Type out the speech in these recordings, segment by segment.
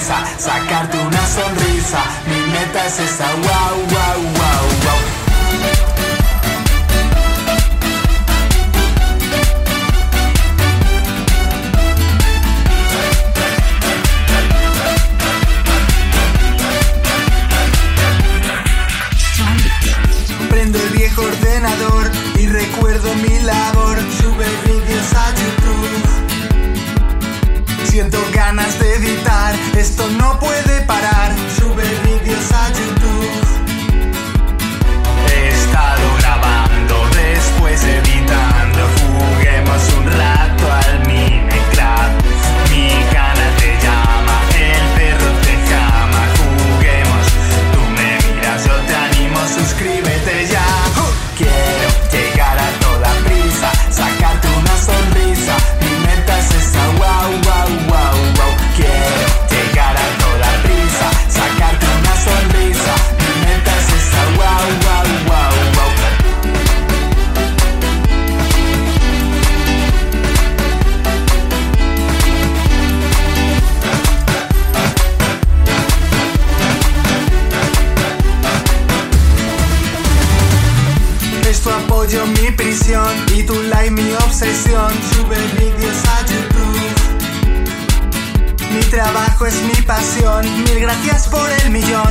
sacarte una sonrisa. Mi meta es esa, wow, wow. Esto no puede parar. apoyo mi prisión y tu like mi obsesión. Sube vídeos a YouTube. Mi trabajo es mi pasión, mil gracias por el millón.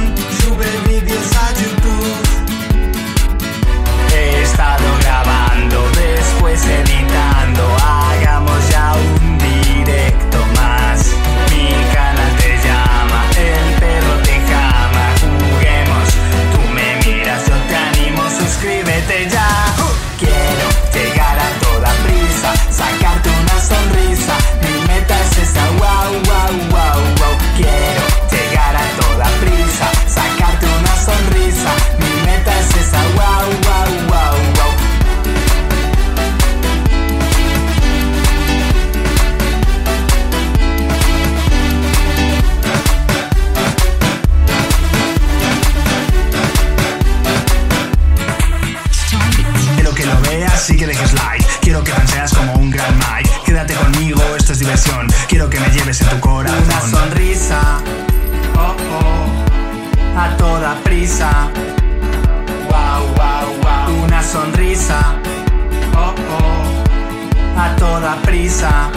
toda prisa.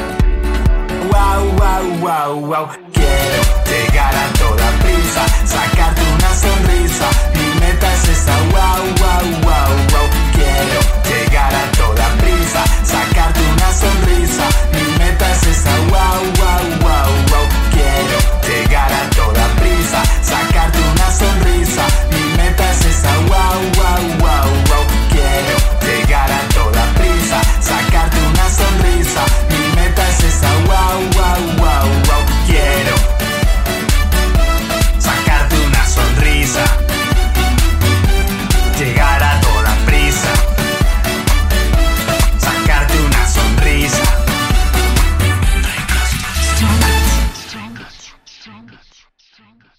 Wow, wow, wow, wow. Quiero llegar a toda Frank.